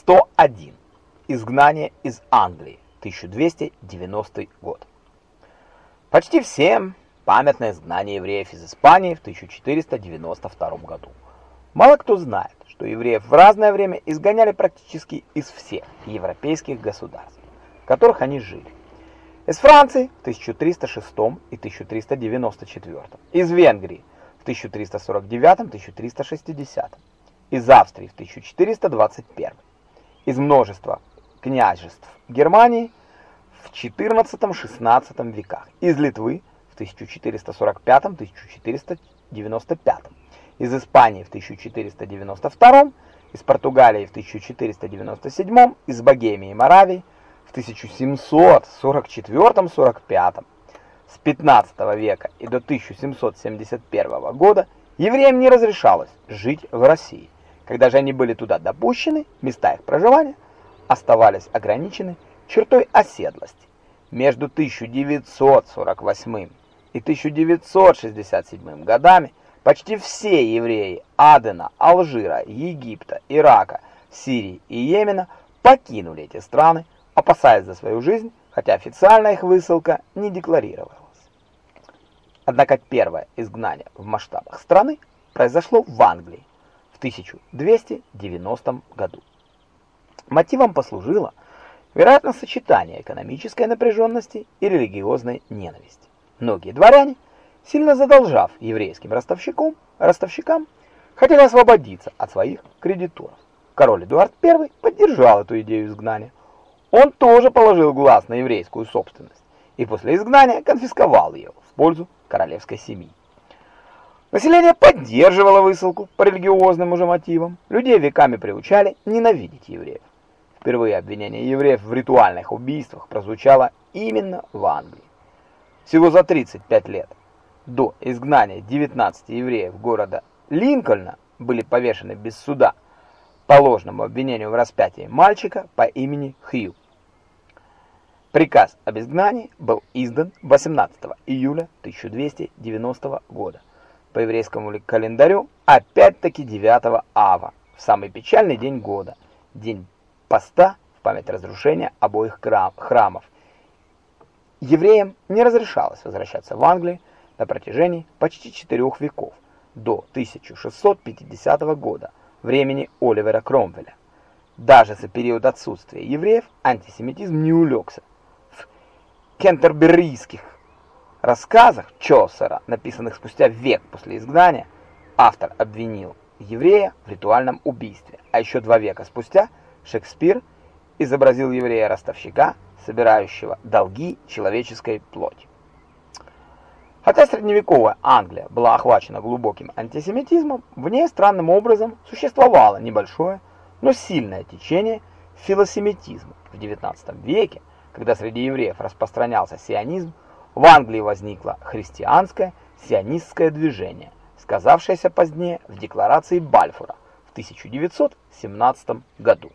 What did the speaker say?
101. Изгнание из Англии. 1290 год. Почти всем памятное изгнание евреев из Испании в 1492 году. Мало кто знает, что евреев в разное время изгоняли практически из всех европейских государств, в которых они жили. Из Франции в 1306 и 1394, из Венгрии в 1349-1360, из Австрии в 1421, из множества княжеств Германии в XIV-XVI веках, из Литвы в 1445-1495, из Испании в 1492, из Португалии в 1497, из Богемии и Моравии в 1744-45. С 15 века и до 1771 года евреям не разрешалось жить в России. Когда же они были туда допущены, места их проживания оставались ограничены чертой оседлости. Между 1948 и 1967 годами почти все евреи Адена, Алжира, Египта, Ирака, Сирии и Йемена покинули эти страны, опасаясь за свою жизнь, хотя официально их высылка не декларировалась. Однако первое изгнание в масштабах страны произошло в Англии, 1290 году. Мотивом послужило, вероятно, сочетание экономической напряженности и религиозной ненависти. Многие дворяне, сильно задолжав еврейским ростовщикам, ростовщикам хотели освободиться от своих кредиторов. Король Эдуард I поддержал эту идею изгнания. Он тоже положил глаз на еврейскую собственность и после изгнания конфисковал ее в пользу королевской семьи. Население поддерживало высылку по религиозным уже мотивам. Людей веками приучали ненавидеть евреев. Впервые обвинение евреев в ритуальных убийствах прозвучало именно в Англии. Всего за 35 лет до изгнания 19 евреев города Линкольна были повешены без суда по ложному обвинению в распятии мальчика по имени Хью. Приказ об изгнании был издан 18 июля 1290 года по еврейскому календарю опять-таки 9 ава, в самый печальный день года, день поста в память разрушения обоих храмов. Евреям не разрешалось возвращаться в Англию на протяжении почти четырех веков, до 1650 года, времени Оливера Кромвеля. Даже за период отсутствия евреев антисемитизм не улегся. В кентерберийских рассказах Чосера, написанных спустя век после изгнания, автор обвинил еврея в ритуальном убийстве, а еще два века спустя Шекспир изобразил еврея-ростовщика, собирающего долги человеческой плоти. Хотя средневековая Англия была охвачена глубоким антисемитизмом, в ней странным образом существовало небольшое, но сильное течение филосемитизма. В XIX веке, когда среди евреев распространялся сионизм, в Англии возникло христианское сионистское движение, сказавшееся позднее в декларации Бальфура в 1917 году.